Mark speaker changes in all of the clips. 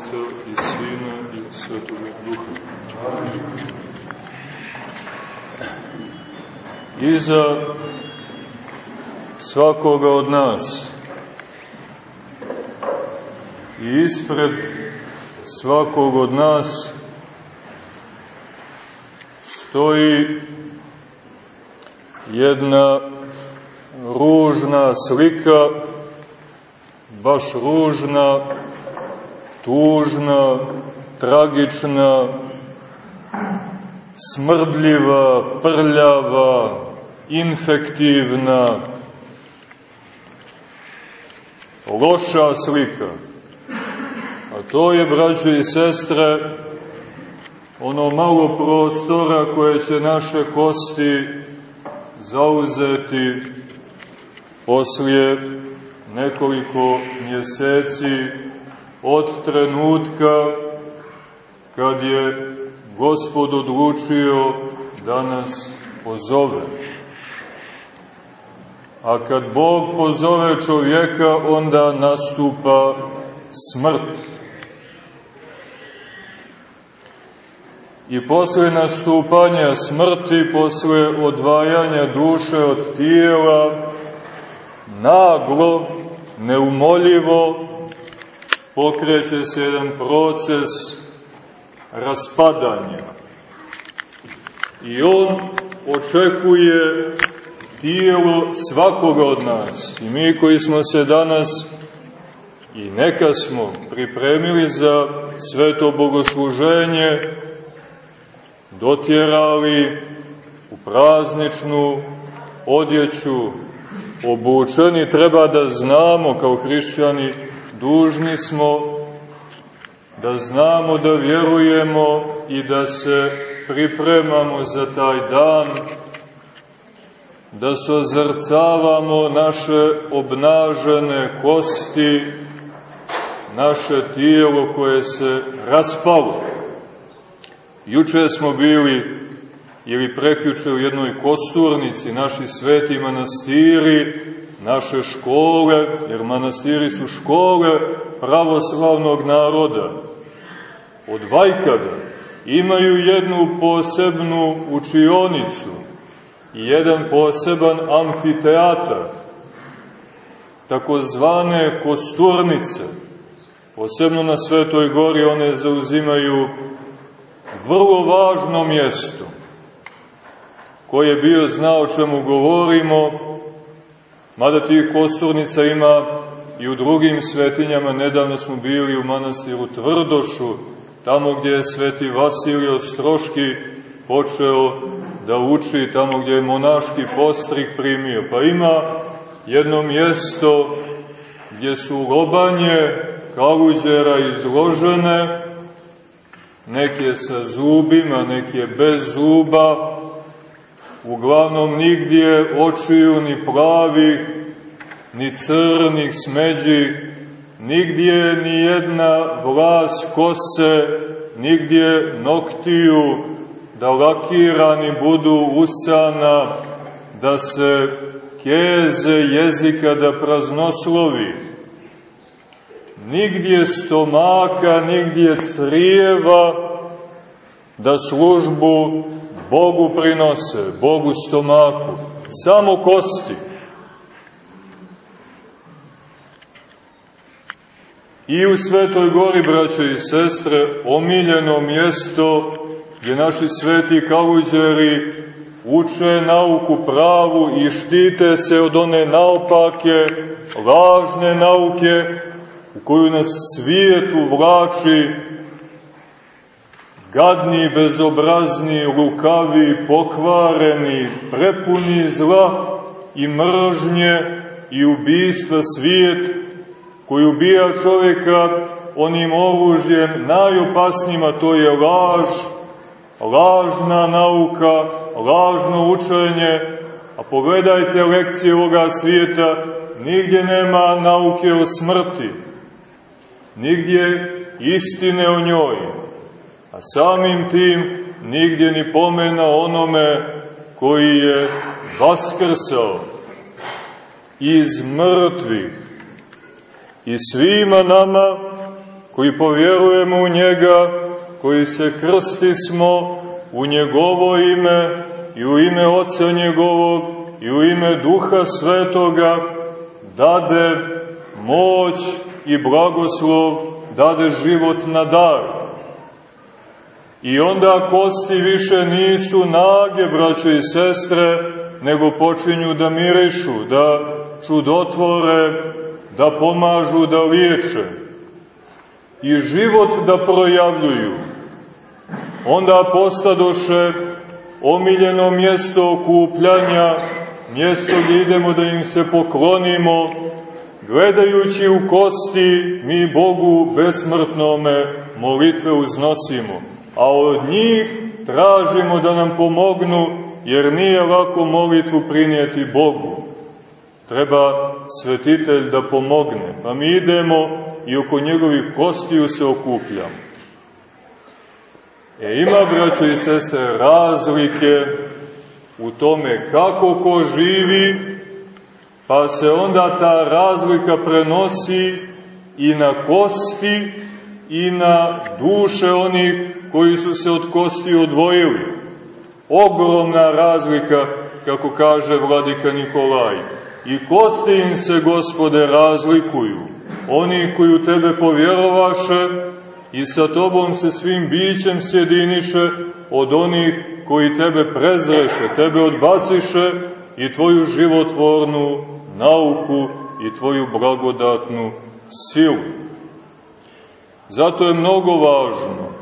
Speaker 1: Otca i Sina i Svetoga Duha. Iza svakoga od nas i ispred svakog od nas stoji jedna ružna slika, baš ružna, tužna, tragična, smrdljiva, prljava, infektivna, loša slika. A to je, braćo i sestre, ono malo prostora koje će naše kosti zauzeti poslije nekoliko mjeseci od trenutka kad je Gospod odlučio da nas pozove. A kad Bog pozove čovjeka, onda nastupa smrt. I posle nastupanja smrti, posle odvajanja duše od tijela, naglo, neumoljivo, pokreće se jedan proces raspadanja. I on očekuje tijelo svakoga od nas. I mi koji smo se danas i neka smo pripremili za sveto bogosluženje, dotjerali u prazničnu odjeću, obučeni, treba da znamo kao hrišćani, dužni smo da znamo da vjerujemo i da se pripremamo za taj dan, da sozrcavamo naše obnažene kosti, naše tijelo koje se raspalo. Juče smo bili ili prekjuče u jednoj kosturnici, naši sveti manastiri, naše škole, jer manastiri su škole pravoslavnog naroda. Od Vajkada imaju jednu posebnu učionicu i jedan poseban amfiteatar, takozvane kosturnice. Posebno na Svetoj gori one zauzimaju vrlo važno mjesto. Ko je bio znao čemu govorimo, mada tih kosturnica ima i u drugim svetinjama, nedavno smo bili u manastiru Tvrdošu, tamo gdje je sveti Vasilij Ostroški počeo da uči, tamo gdje je monaški postrik primio. Pa ima jedno mjesto gdje su lobanje kaluđera izložene, neke sa zubima, neke bez zuba, uglavnom nigdje očiju ni plavih, ni crnih, smeđih, nigdje ni jedna vlas kose, nigdje noktiju, da lakirani budu usana, da se keze jezika da praznoslovi, nigdje stomaka, nigdje crijeva, da službu Bogu prinose, Bogu stomaku, samo kosti. I u Svetoj gori, braćo i sestre, omiljeno mjesto gdje naši sveti kaluđeri uče nauku pravu i štite se od one naopake, lažne nauke u koju nas svijetu vlači gadni, bezobrazni, lukavi, pokvareni, prepuni zla i mržnje i ubistva svijet koji ubija čovjeka onim oružjem najopasnijima, to je laž, lažna nauka, lažno učenje, a pogledajte lekcije ovoga svijeta, nigdje nema nauke o smrti, nigdje istine o njoj, samim tim nigdje ni pomena onome koji je vaskrsao iz mrtvih. I svima nama koji povjerujemo u njega, koji se krstismo u njegovo ime i u ime Oca njegovog i u ime Duha Svetoga, dade moć i blagoslov, dade život na dar. I onda kosti više nisu nage, braćo i sestre, nego počinju da mirišu, da čudotvore, da pomažu, da liječe. I život da projavljuju. Onda postadoše omiljeno mjesto okupljanja, mjesto gdje idemo da im se poklonimo, gledajući u kosti mi Bogu besmrtnome molitve uznosimo, a od njih tražimo da nam pomognu, jer nije lako molitvu prinijeti Bogu. Treba svetitelj da pomogne, pa mi idemo i oko njegovih kostiju se okupljamo. E ima, braćo i sestre, razlike u tome kako ko živi, pa se onda ta razlika prenosi i na kosti i na duše onih koji su se od kosti odvojili. Ogromna razlika, kako kaže vladika Nikolaj. I kosti im se, gospode, razlikuju. Oni koji u tebe povjerovaše i sa tobom se svim bićem sjediniše od onih koji tebe prezreše, tebe odbaciše i tvoju životvornu nauku i tvoju blagodatnu silu. Zato je mnogo važno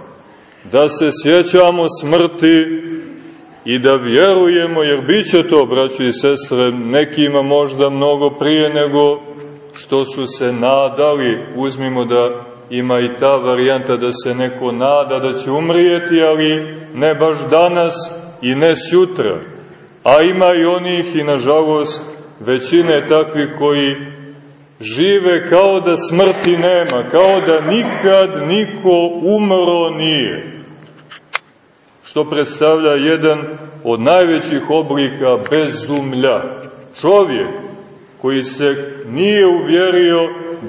Speaker 1: da se sjećamo smrti i da vjerujemo, jer bit će to, braći i sestre, nekima možda mnogo prije nego što su se nadali, uzmimo da ima i ta varijanta da se neko nada da će umrijeti, ali ne baš danas i ne sutra. A ima i onih i nažalost većine takvi koji žive kao da smrti nema, kao da nikad niko umro nije. Što predstavlja jedan od najvećih oblika bezumlja. Čovjek koji se nije uvjerio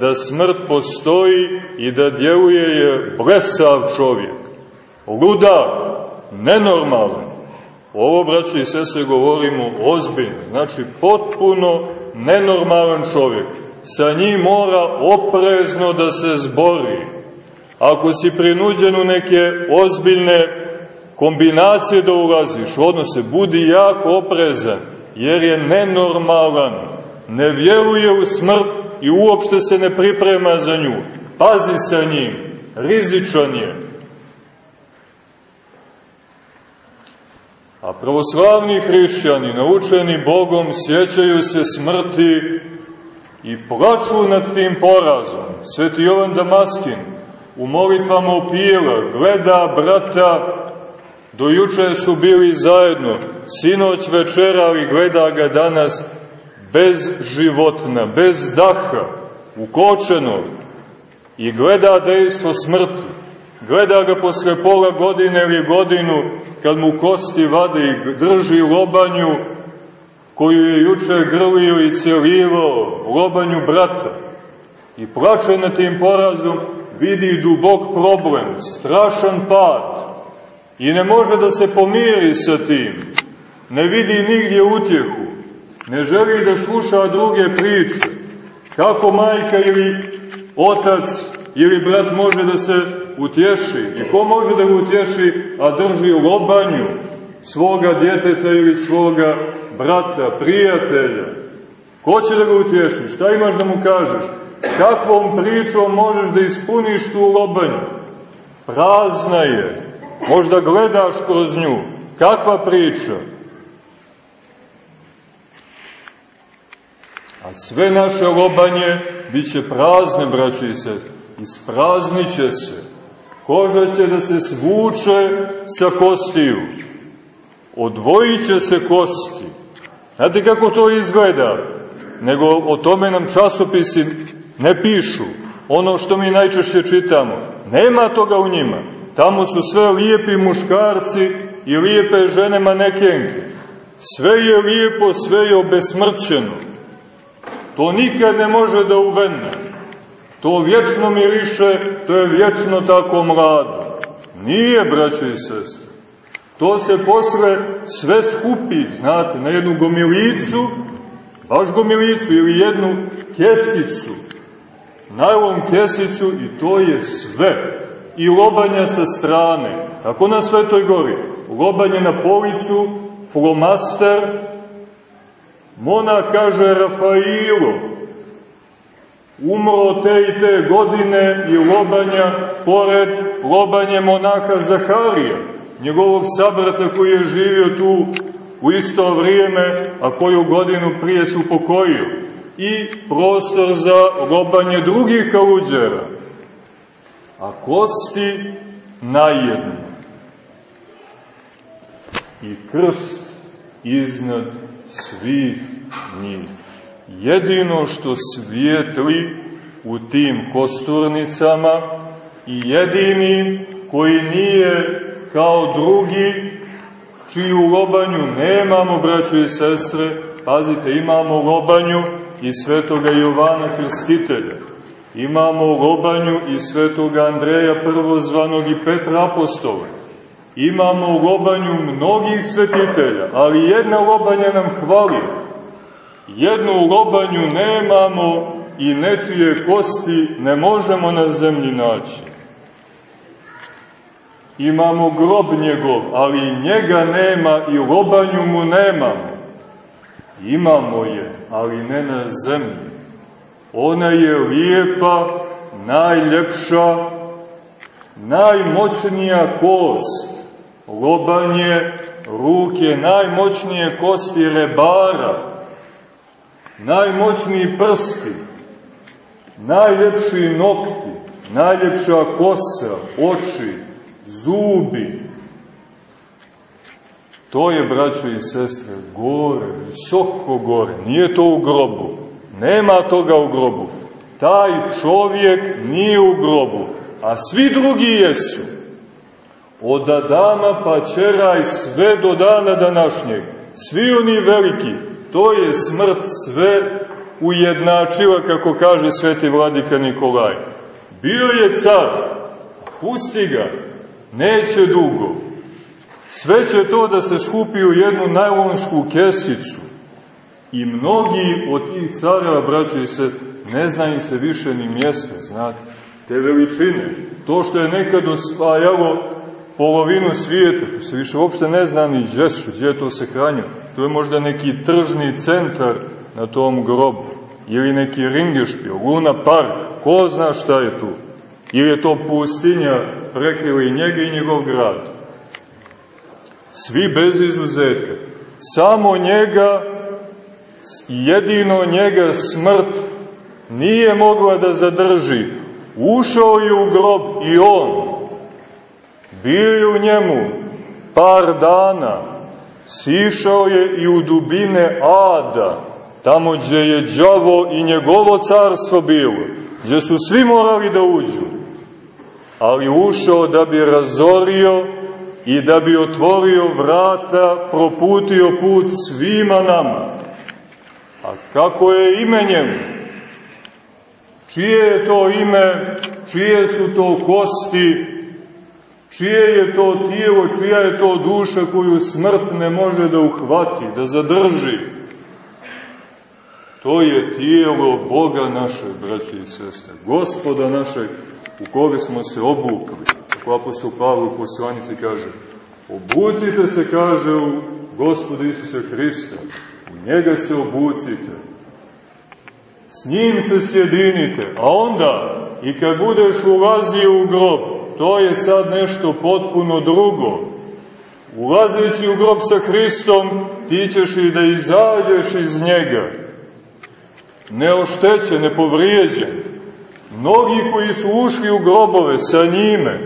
Speaker 1: da smrt postoji i da djeluje je blesav čovjek, ludak, nenormalan. Ovo, braći i sese, govorimo ozbiljno, znači potpuno nenormalan čovjek. Sa njim mora oprezno da se zbori. Ako si prinuđen u neke ozbiljne kombinacije da ulaziš, odnose, budi jako oprezan, jer je nenormalan, ne vjeruje u smrt i uopšte se ne priprema za nju. Pazi sa njim, rizičan je, A pravoslavni hrišćani, naučeni Bogom, sjećaju se smrti i plaču nad tim porazom. Sveti Jovan Damaskin u molitvama opijela, gleda brata, do juče su bili zajedno, sinoć večerali, gleda ga danas bez životna, bez daha, ukočenog i gleda dejstvo smrti gleda ga posle pola godine ili godinu, kad mu kosti vade i drži lobanju koju je juče grlio i celivao, lobanju brata. I plače na tim porazom, vidi dubok problem, strašan pad. I ne može da se pomiri sa tim. Ne vidi nigdje utjehu. Ne želi da sluša druge priče. Kako majka ili otac ili brat može da se utješi. I ko može da ga utješi, a drži lobanju svoga djeteta ili svoga brata, prijatelja? Ko će da ga utješi? Šta imaš da mu kažeš? Kakvom pričom možeš da ispuniš tu lobanju? Prazna je. Možda gledaš kroz nju. Kakva priča? A sve naše lobanje bit će prazne, braći i sestri. Ispraznit će se koža će da se svuče sa kostiju. Odvojit će se kosti. Znate kako to izgleda? Nego o tome nam časopisi ne pišu. Ono što mi najčešće čitamo. Nema toga u njima. Tamo su sve lijepi muškarci i lijepe žene manekenke. Sve je lijepo, sve je obesmrćeno. To nikad ne može da uvene. To vječno miriše, to je vječno tako mlado. Nije, braćo i sestre. To se posle sve skupi, znate, na jednu gomilicu, baš gomilicu ili jednu kesicu, najlon kesicu i to je sve. I lobanja sa strane. Tako na Svetoj gori. Lobanje na policu, flomaster, Mona kaže Rafailo, umro te i te godine i lobanja pored lobanje monaha Zaharija, njegovog sabrata koji je živio tu u isto vrijeme, a koju godinu prije se upokojio, i prostor za lobanje drugih kaluđera, a kosti najedno. I krst iznad svih njih. Jedino što svijetli u tim kosturnicama i jedini koji nije kao drugi, čiju lobanju nemamo, braćo i sestre, pazite, imamo lobanju i svetoga Jovana Krstitelja, imamo lobanju i svetoga Andreja prvozvanog i Petra Apostola, imamo lobanju mnogih svetitelja, ali jedna lobanja nam hvali, jednu lobanju nemamo i nečije kosti ne možemo na zemlji naći. Imamo grob njegov, ali njega nema i lobanju mu nemamo. Imamo je, ali ne na zemlji. Ona je lijepa, najljepša, najmoćnija kost. Lobanje ruke, najmoćnije kosti rebara, najmoćniji prsti, najljepši nokti, najljepša kosa, oči, zubi. To je, braćo i sestre, gore, visoko gore, nije to u grobu, nema toga u grobu. Taj čovjek nije u grobu, a svi drugi jesu. Od Adama pa čeraj sve do dana današnjeg, svi oni veliki, to je smrt sve ujednačila, kako kaže sveti vladika Nikolaj. Bio je car, pusti ga, neće dugo. Sve će to da se skupi u jednu najlonsku kesicu. I mnogi od tih careva, braće i se, ne znaju se više ni mjesta, znate, te veličine. To što je nekad osvajalo polovinu svijeta, to se više uopšte ne zna ni gdje su, gdje to se hranja. To je možda neki tržni centar na tom grobu, ili neki ringešpil, Luna Park, ko zna šta je tu. Ili je to pustinja prekrila i njega i njegov grad. Svi bez izuzetka. Samo njega, jedino njega smrt nije mogla da zadrži. Ušao je u grob i on, bili u njemu par dana, sišao je i u dubine ada, tamo gdje je đavo i njegovo carstvo bilo, gdje su svi morali da uđu, ali ušao da bi razorio i da bi otvorio vrata, proputio put svima nama. A kako je ime njemu? Čije je to ime, čije su to kosti, Čije je to tijelo, čija je to duša koju smrt ne može da uhvati, da zadrži? To je tijelo Boga našeg, braće i sestre, gospoda našeg, u koga smo se obukli. Kako apostol Pavlo u poslanici kaže, obucite se, kaže u gospodu Isusa Hrista, njega se obucite, s njim se sjedinite, a onda, i kad budeš ulazio u grob, to je sad nešto potpuno drugo. Ulazeći u grob sa Hristom, ti ćeš i da izađeš iz njega. Neoštećen, nepovrijeđen. Mnogi koji su ušli u grobove sa njime,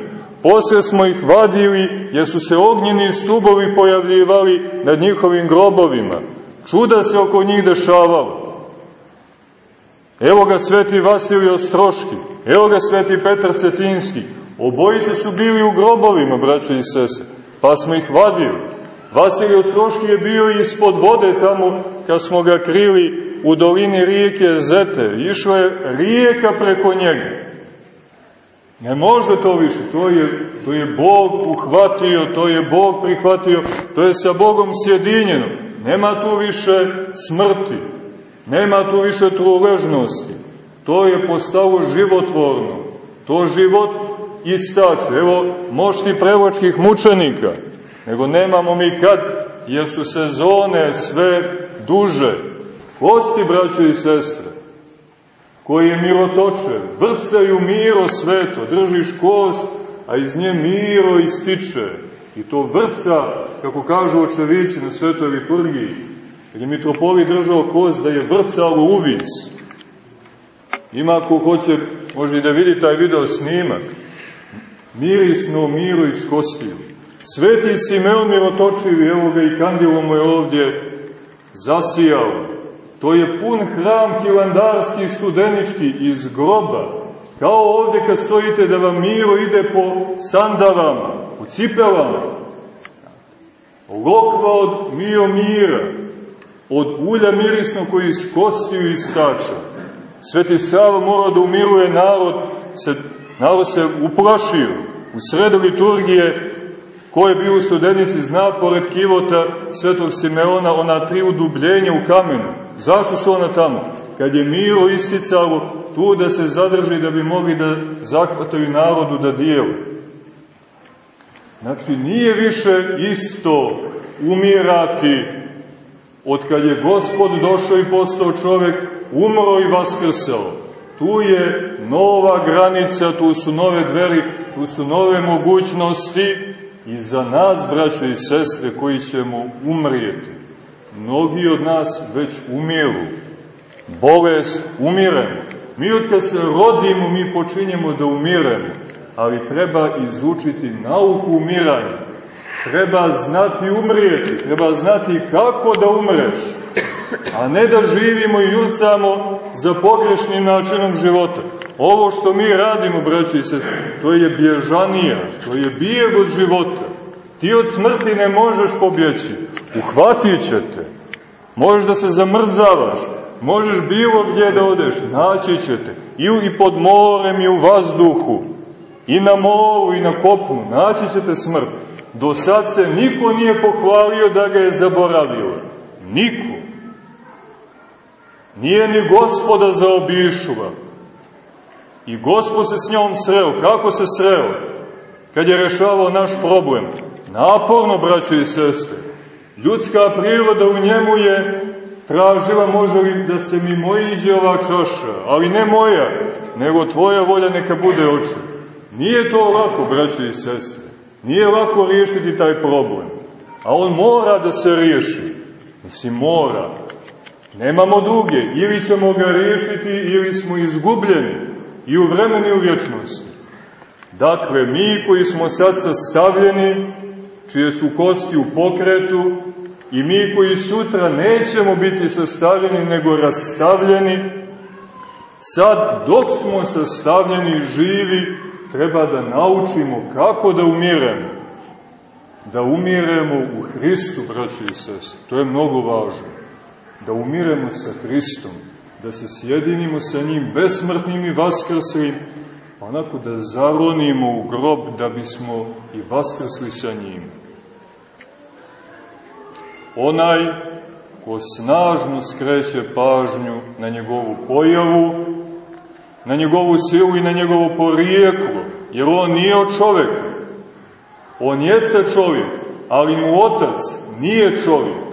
Speaker 1: posle smo ih vadili jer su se ognjeni stubovi pojavljivali nad njihovim grobovima. Čuda se oko njih dešavalo. Evo ga sveti Vasilij Ostroški, evo ga sveti Petar Cetinski, Obojice su bili u grobovima, braćo i sese, pa smo ih vadili. Vasilij Ostroški je bio ispod vode tamo kad smo ga krili u dolini rijeke Zete, išla je rijeka preko njega. Ne može to više, to je, to je Bog uhvatio, to je Bog prihvatio, to je sa Bogom sjedinjeno. Nema tu više smrti, nema tu više truležnosti. To je postalo životvorno. To život istače. Evo, mošti prevočkih mučenika. Nego nemamo mi kad, jer su sezone sve duže. Kosti, braćo i sestre, koji je mirotoče, vrcaju miro sveto, držiš kost, a iz nje miro ističe. I to vrca, kako kažu očevici na svetoj liturgiji, jer je mitropolit držao kost da je vrcalo uvic. Ima ko hoće, može i da vidi taj video snimak, mirisno miro iz kostiju. Sveti Simeon mirotočivi, evo ga i kandilo mu je ovdje zasijao. To je pun hram hilandarski studenički iz groba. Kao ovdje kad stojite da vam miro ide po sandalama, u cipelama. Lokva od mio mira, od ulja mirisno koji iz kostiju istača. Sveti Sava mora da umiruje narod, se, narod se uplašio. U sredu liturgije Ko je bio u studenici zna pored kivota svetog Simeona ona tri udubljenja u kamenu. Zašto su ona tamo? Kad je miro isticalo tu da se zadrži da bi mogli da zahvataju narodu da dijelu. Znači, nije više isto umirati od kad je gospod došao i postao čovek, umro i vaskrsao. Tu je nova granica, tu su nove dveri, tu su nove mogućnosti, i za nas, braćo i sestre, koji ćemo umrijeti. Mnogi od nas već umiru. Bolest umiremo. Mi od kad se rodimo, mi počinjemo da umiremo. Ali treba izučiti nauku umiranja. Treba znati umrijeti. Treba znati kako da umreš. A ne da živimo i jucamo za pogrešnim načinom života. Ovo što mi radimo, braći se, to je bježanija, to je bijeg od života. Ti od smrti ne možeš pobjeći, uhvatit će te. Možeš da se zamrzavaš, možeš bilo gdje da odeš, naći će te. I, I pod morem, i u vazduhu, i na moru, i na kopnu, naći će te smrt. Do sad se niko nije pohvalio da ga je zaboravio. Niko. Nije ni gospoda zaobišla. I gospod se s njom sreo. Kako se sreo? Kad je rešavao naš problem. Naporno, braćo i sestre. Ljudska priroda u njemu je tražila može li da se mi mojiđe ova čaša, ali ne moja, nego tvoja volja neka bude oče. Nije to lako, braćo i sestre. Nije lako riješiti taj problem. A on mora da se riješi. Mislim, mora. Nemamo druge. Ili ćemo ga riješiti, ili smo izgubljeni i u vremenu i u vječnosti. Dakle, mi koji smo sad sastavljeni, čije su kosti u pokretu, i mi koji sutra nećemo biti sastavljeni, nego rastavljeni, sad dok smo sastavljeni živi, treba da naučimo kako da umiremo. Da umiremo u Hristu, braći i sese. To je mnogo važno. Da umiremo sa Hristom da se sjedinimo sa njim besmrtnim i vaskrslim, onako da zaronimo u grob da bismo i vaskrsli sa njim. Onaj ko snažno skreće pažnju na njegovu pojavu, na njegovu silu i na njegovo porijeklo, jer on nije od čoveka. On jeste čovjek, ali mu otac nije čovjek.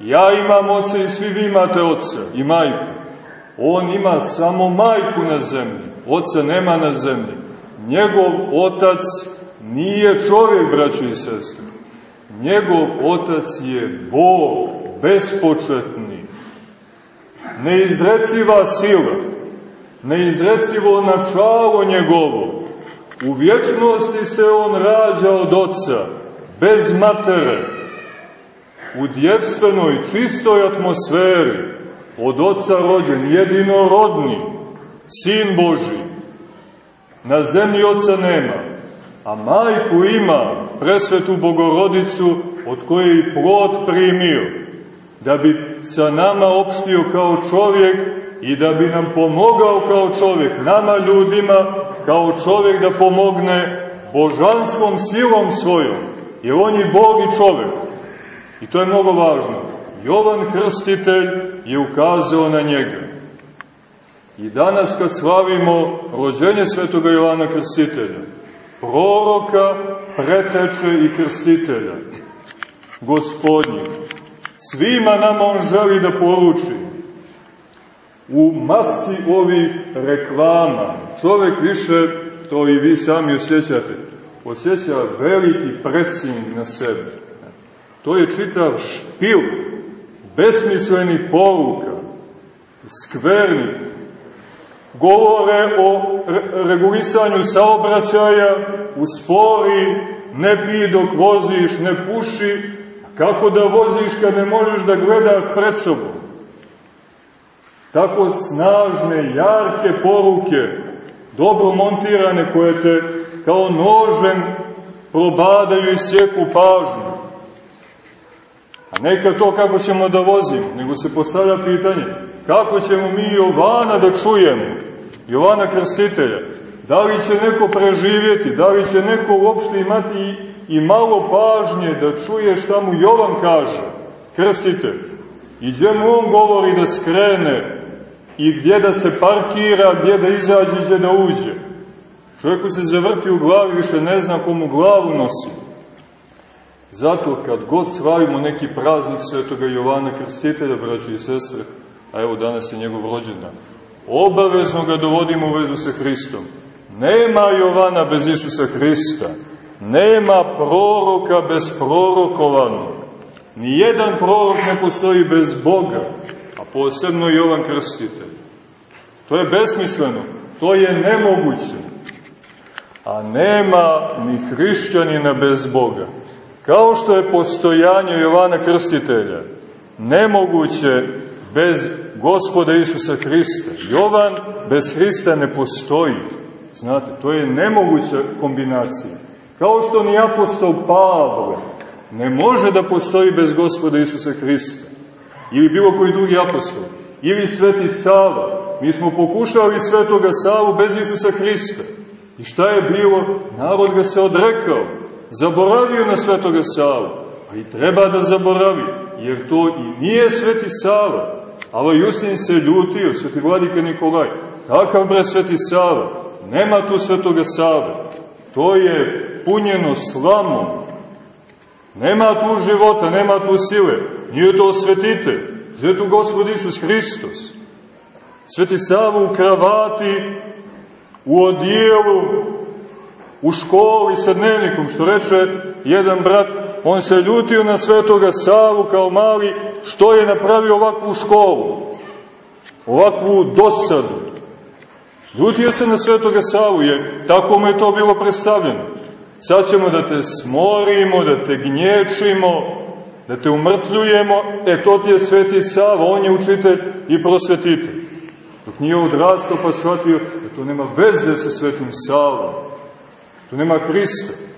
Speaker 1: Ja imam oca i svi vi imate oca i majku. On ima samo majku na zemlji, oca nema na zemlji. Njegov otac nije čovjek, braćo i sestre. Njegov otac je Bog, bespočetni. Neizreciva sila, neizrecivo načalo njegovo. U vječnosti se on rađa od oca, bez matere, u djevstvenoj, čistoj atmosferi, od oca rođen, jedinorodni, sin Boži. Na zemlji oca nema, a majku ima, presvetu bogorodicu, od koje i plod primio. da bi sa nama opštio kao čovjek i da bi nam pomogao kao čovjek, nama ljudima kao čovjek da pomogne božanskom silom svojom, jer on je Bog i čovjek. I to je mnogo važno. Jovan Krstitelj je ukazao na njega. I danas kad slavimo rođenje svetoga Jovana Krstitelja, proroka, preteče i krstitelja, gospodnjeg, svima nama on želi da poruči u masi ovih reklama. Čovek više, to i vi sami osjećate, osjeća veliki pressing na sebe. To je čitav špil besmislenih poruka, skvernih, govore o regulisanju saobraćaja, uspori, ne pi dok voziš, ne puši, kako da voziš kad ne možeš da gledaš pred sobom. Tako snažne, jarke poruke, dobro montirane, koje te kao nožem probadaju i sjeku pažnju. A neka to kako ćemo da vozimo, nego se postavlja pitanje, kako ćemo mi Jovana da čujemo, Jovana Krstitelja, da li će neko preživjeti, da li će neko uopšte imati i, malo pažnje da čuje šta mu Jovan kaže, krstitelj, i gdje mu on govori da skrene, i gdje da se parkira, gdje da izađe, gdje da uđe. Čovjeku se zavrti u glavi, više ne zna komu glavu nosi. Zato kad god slavimo neki praznik svetoga Jovana Krstitelja, braćo i sestre, a evo danas je njegov rođendan, obavezno ga dovodimo u vezu sa Hristom. Nema Jovana bez Isusa Hrista. Nema proroka bez prorokovanog. Nijedan prorok ne postoji bez Boga, a posebno Jovan Krstitelj. To je besmisleno, to je nemoguće. A nema ni hrišćanina bez Boga. Kao što je postojanje Jovana Krstitelja nemoguće bez gospoda Isusa Hrista. Jovan bez Hrista ne postoji. Znate, to je nemoguća kombinacija. Kao što ni apostol Pavle ne može da postoji bez gospoda Isusa Hrista. Ili bilo koji drugi apostol. Ili sveti Sava. Mi smo pokušali svetoga Savu bez Isusa Hrista. I šta je bilo? Narod ga se odrekao zaboravio na svetoga Savu, pa i treba da zaboravi, jer to i nije sveti Sava. Ali Justin se ljutio, sveti vladika Nikolaj, kakav bre sveti Sava, nema tu svetoga Save, to je punjeno slamom, nema tu života, nema tu sile, nije to svetite, je tu Gospod Isus Hristos? Sveti Sava u kravati, u odijelu, u školi sa dnevnikom, što reče jedan brat, on se ljutio na svetoga Savu kao mali, što je napravio ovakvu školu, ovakvu dosadu. Ljutio se na svetoga Savu, jer tako mu je to bilo predstavljeno. Sad ćemo da te smorimo, da te gnječimo, da te umrtljujemo, e to ti je sveti Sava, on je učitelj i prosvetitelj. Dok nije odrastao pa shvatio da to nema veze sa svetim Savom, Tu nema Hrista.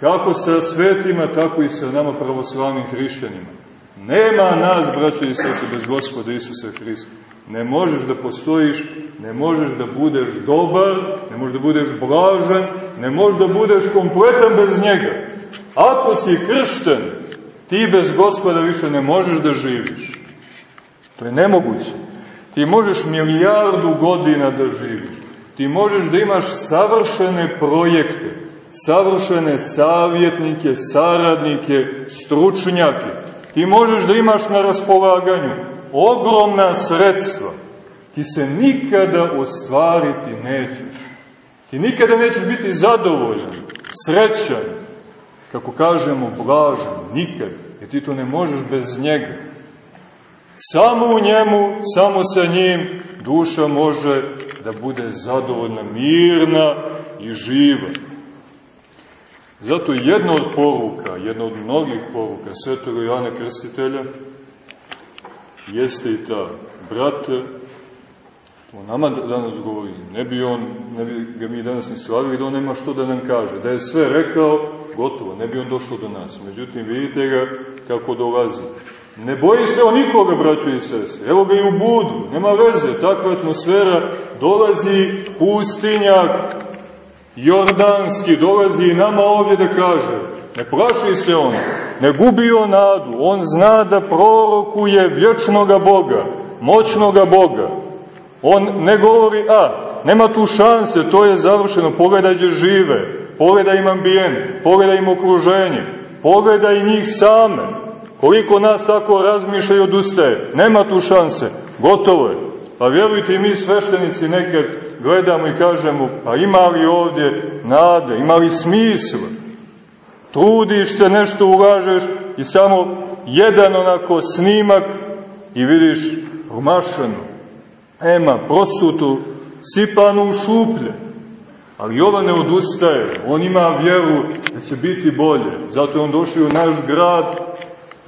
Speaker 1: Kako sa svetima, tako i sa nama pravoslavnim hrišćanima. Nema nas, braćo i sese, bez gospoda Isusa Hrista. Ne možeš da postojiš, ne možeš da budeš dobar, ne možeš da budeš blažan, ne možeš da budeš kompletan bez njega. Ako si kršten, ti bez gospoda više ne možeš da živiš. To je nemoguće. Ti možeš milijardu godina da živiš. Ti možeš da imaš savršene projekte, savršene savjetnike, saradnike, stručnjake. Ti možeš da imaš na raspolaganju ogromna sredstva. Ti se nikada ostvariti nećeš. Ti nikada nećeš biti zadovoljan, srećan, kako kažemo, blažan, nikad. Jer ti to ne možeš bez njega. Samo u njemu, samo sa njim, duša može da bude zadovoljna, mirna i živa. Zato jedna od poruka, jedna od mnogih poruka svetoga Joana Krstitelja jeste i ta, brate, o nama danas govori, ne bi, on, ne bi ga mi danas ni slavili da on nema što da nam kaže, da je sve rekao, gotovo, ne bi on došao do nas. Međutim, vidite ga kako dolazi. Ne boji se on nikoga, braćo i sese. Evo ga i u budu, nema veze, takva atmosfera. Dolazi pustinjak, jordanski, dolazi i nama ovdje da kaže, ne plaši se on, ne gubi on nadu, on zna da prorokuje vječnoga Boga, moćnoga Boga. On ne govori, a, nema tu šanse, to je završeno, pogledaj gdje žive, pogledaj im ambijent, pogledaj im okruženje, pogledaj njih same, koliko nas tako razmišlja i odustaje, nema tu šanse, gotovo je. Pa vjerujte i mi sveštenici nekad gledamo i kažemo, pa ima li ovdje nade, ima li smisla? Trudiš se, nešto ulažeš i samo jedan onako snimak i vidiš promašeno. Nema prosutu, sipanu u šuplje. Ali ova ne odustaje, on ima vjeru da će biti bolje. Zato je on došao u naš grad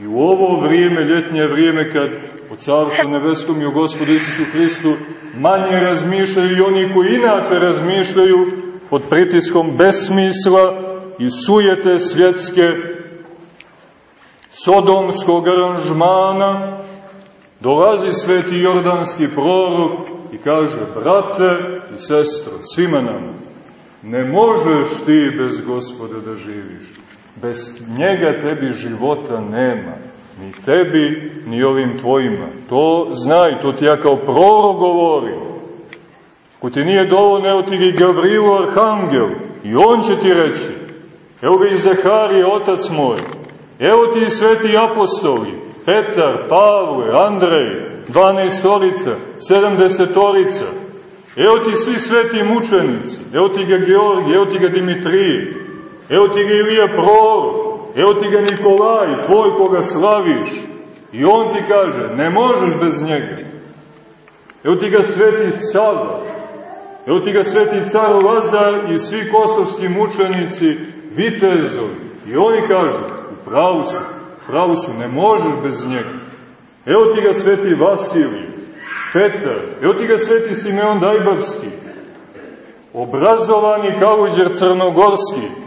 Speaker 1: i u ovo vrijeme, ljetnje vrijeme, kad o Carstvu Nebeskom i o Gospodu Isusu Hristu manje razmišljaju i oni koji inače razmišljaju pod pritiskom besmisla i sujete svjetske sodomskog aranžmana, dolazi sveti jordanski prorok i kaže, brate i sestro, svima nama, ne možeš ti bez gospoda da živiš. Bez njega tebi života nema. Ni tebi, ni ovim tvojima. To znaj, to ti ja kao prorok govorim. Ko ti nije dovoljno, evo ti ga Gavrilo Arhangel. I on će ti reći. Evo ga i Zaharije, otac moj. Evo ti i sveti apostoli. Petar, Pavle, Andrej, 12 stolica, 70 torica. Evo ti svi sveti mučenici. Evo ti ga Georgij, evo ti ga Dimitrije. Evo ti ga Ilija Prorok. Evo ti ga Nikolaj, tvoj koga slaviš. I on ti kaže, ne možeš bez njega. Evo ti ga sveti Sava. Evo ti ga sveti car Lazar i svi kosovski mučenici, vitezovi. I oni kažu, u pravu su, u pravu su, ne možeš bez njega. Evo ti ga sveti Vasilij, Petar, evo ti ga sveti Simeon Dajbavski, obrazovani kaluđer crnogorski.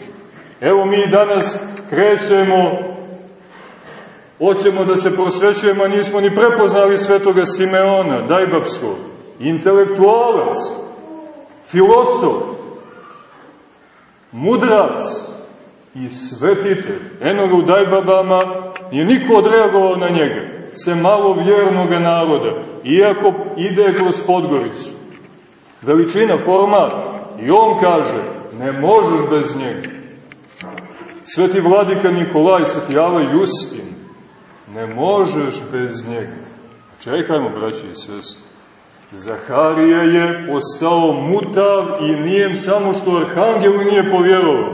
Speaker 1: Evo mi danas krećemo, hoćemo da se prosvećujemo, a nismo ni prepoznali svetoga Simeona, Dajbapskog, intelektualac, filosof, mudrac i svetitelj. Eno ga u Dajbabama nije niko odreagovao na njega, se malo vjernoga naroda, iako ide kroz Podgoricu. Veličina, format. I on kaže, ne možeš bez njega sveti vladika Nikolaj, sveti Java Justin, ne možeš bez njega. Čekajmo, braći i sest. Zaharija je postao mutav i nijem samo što Arhangelu nije povjerovao.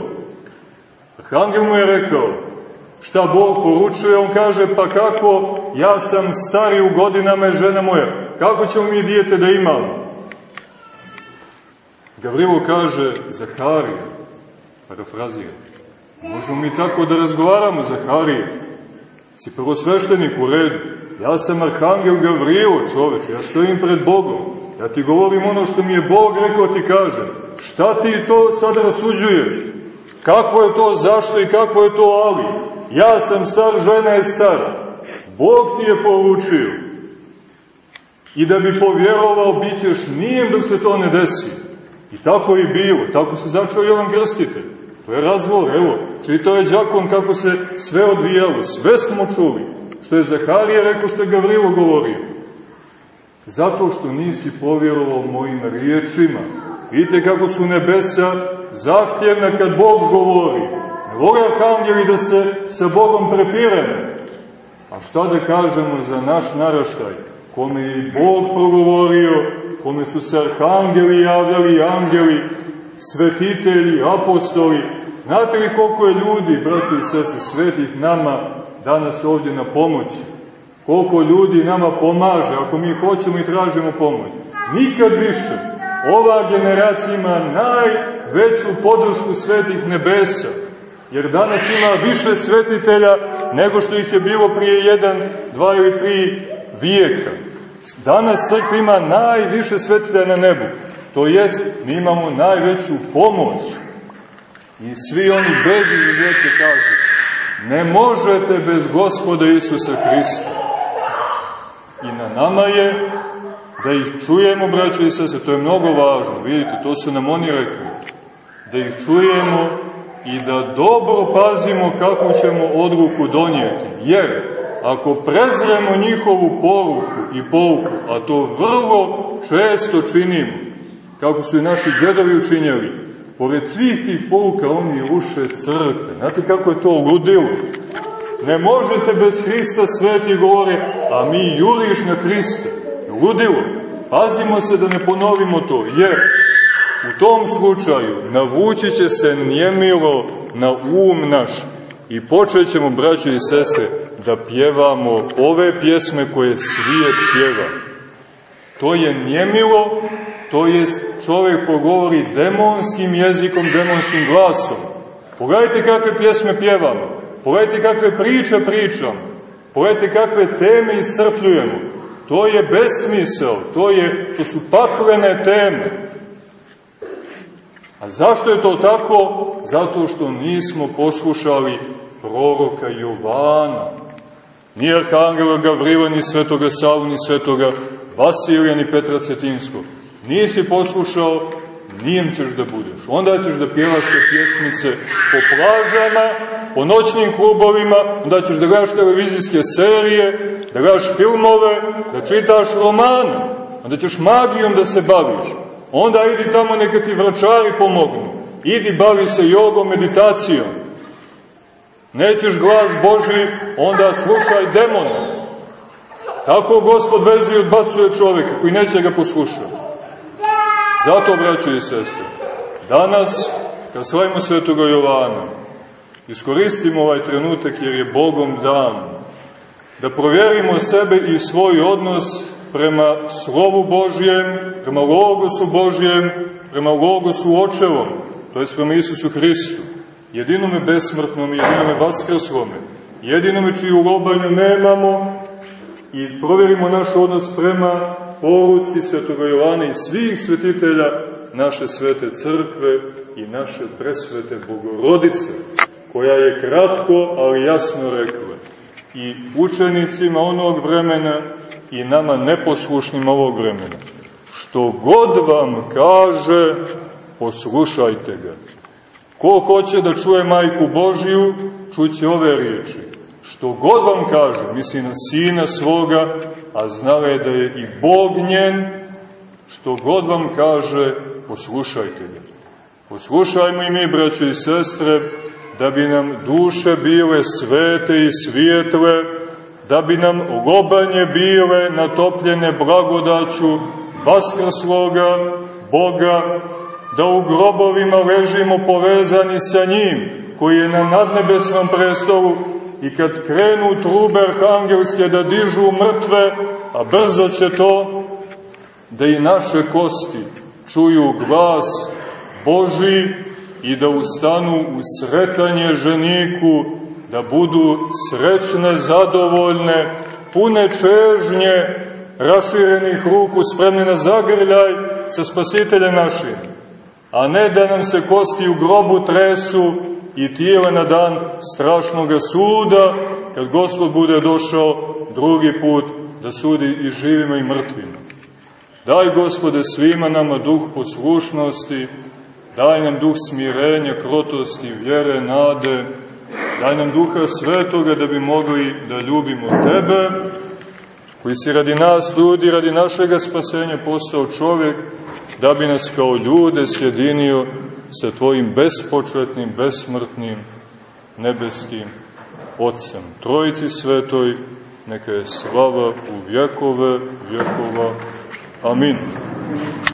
Speaker 1: Arhangel mu je rekao, šta Bog poručuje, on kaže, pa kako, ja sam stari u godinama žena moja, kako ćemo mi dijete da imamo? Gavrilo kaže, Zaharija, parafrazira, Možemo mi tako da razgovaramo, Zaharije. Si prvosveštenik u redu. Ja sam Arhangel Gavrilo, čoveč, ja stojim pred Bogom. Ja ti govorim ono što mi je Bog rekao ti kaže. Šta ti to sad rasuđuješ? Kakvo je to zašto i kakvo je to ali? Ja sam star, žena je stara. Bog ti je poručio. I da bi povjerovao, bit ćeš nijem dok se to ne desi. I tako je bilo. Tako se začao Jovan Krstitelj. To je razgovor, evo, čitao je Đakon kako se sve odvijalo, sve smo čuli. Što je Zaharija rekao, što je Gavrilo govorio. Zato što nisi povjerovao mojim riječima. Vidite kako su nebesa zahtjevna kad Bog govori. Ne vole arhangeli da se sa Bogom prepirane. A šta da kažemo za naš naraštaj? Kome je Bog progovorio, kome su se arhangeli javljali angeli, svetitelji, apostoli, Znate li koliko je ljudi, braći i sese, svetih nama danas ovdje na pomoći? Koliko ljudi nama pomaže, ako mi hoćemo i tražimo pomoć? Nikad više. Ova generacija ima najveću podršku svetih nebesa. Jer danas ima više svetitelja nego što ih je bilo prije jedan, dva ili tri vijeka. Danas crkva ima najviše svetitelja na nebu. To jest, mi imamo najveću pomoć. I svi oni bez izuzetke kažu, Ne možete bez gospoda Isusa Hrista. I na nama je da ih čujemo, braćo i sese, to je mnogo važno, vidite, to su nam oni rekli, da ih čujemo i da dobro pazimo kako ćemo odluku donijeti, jer ako prezremo njihovu poruku i pouku, a to vrlo često činimo, kako su i naši djedovi učinjali, pored svih tih pouka oni ruše crkve. Znate kako je to ludilo? Ne možete bez Hrista sveti govore, a mi juriš na Hrista. Ludilo. Pazimo se da ne ponovimo to, jer u tom slučaju navući će se njemilo na um naš i počet ćemo, braćo i sese, da pjevamo ove pjesme koje svijet pjeva. To je njemilo, to je čovjek ko govori demonskim jezikom, demonskim glasom. Pogledajte kakve pjesme pjevamo, pogledajte kakve priče pričamo, pogledajte kakve teme iscrpljujemo. To je besmisel, to, je, to su paklene teme. A zašto je to tako? Zato što nismo poslušali proroka Jovana. Ni Arhangela Gavrila, ni svetoga Savu, ni svetoga Vasilija, ni Petra Cetinskog. Nisi poslušao, nijem ćeš da budeš. Onda ćeš da pjevaš te pjesmice po plažama, po noćnim klubovima, onda ćeš da gledaš televizijske serije, da gledaš filmove, da čitaš romane, onda ćeš magijom da se baviš. Onda idi tamo neka ti vračari pomognu. Idi bavi se jogom, meditacijom. Nećeš glas Boži, onda slušaj demona. Tako gospod vezi odbacuje čoveka koji neće ga poslušati. Zato, braćo i sestre, danas, kad slavimo svetoga Jovana, iskoristimo ovaj trenutak jer je Bogom dan, da provjerimo sebe i svoj odnos prema Slovu Božjem, prema Logosu Božjem, prema Logosu Očevom, to je prema Isusu Hristu, jedinome besmrtnom, jedinome vaskrslome, jedinome čiju lobanju nemamo i provjerimo naš odnos prema poruci svetoga Jovana i svih svetitelja naše svete crkve i naše presvete Bogorodice, koja je kratko, ali jasno rekla i učenicima onog vremena i nama neposlušnim ovog vremena. Što god vam kaže, poslušajte ga. Ko hoće da čuje majku Božiju, čuće ove riječi. Što god vam kaže, misli na sina svoga, a znala je da je i Bog njen, što god vam kaže, poslušajte ga. Poslušajmo i mi, braćo i sestre, da bi nam duše bile svete i svijetle, da bi nam lobanje bile natopljene blagodaću vaskrsloga Boga, da u grobovima ležimo povezani sa njim, koji je na nadnebesnom prestolu i kad krenu trube arhangelske da dižu mrtve, a brzo će to, da i naše kosti čuju glas Boži i da ustanu u sretanje ženiku, da budu srećne, zadovoljne, pune čežnje, raširenih ruku, spremne na zagrljaj sa spasiteljem našim, a ne da nam se kosti u grobu tresu i tijela na dan strašnog suda, kad Gospod bude došao drugi put da sudi i živima i mrtvima. Daj, Gospode, svima nama duh poslušnosti, daj nam duh smirenja, krotosti, vjere, nade, daj nam duha svetoga da bi mogli da ljubimo Tebe, koji si radi nas ljudi, radi našega spasenja postao čovjek, da bi nas kao ljude sjedinio sa Tvojim bespočetnim, besmrtnim, nebeskim Otcem. Trojici Svetoj, neka je slava u vjekove vjekova. Amin.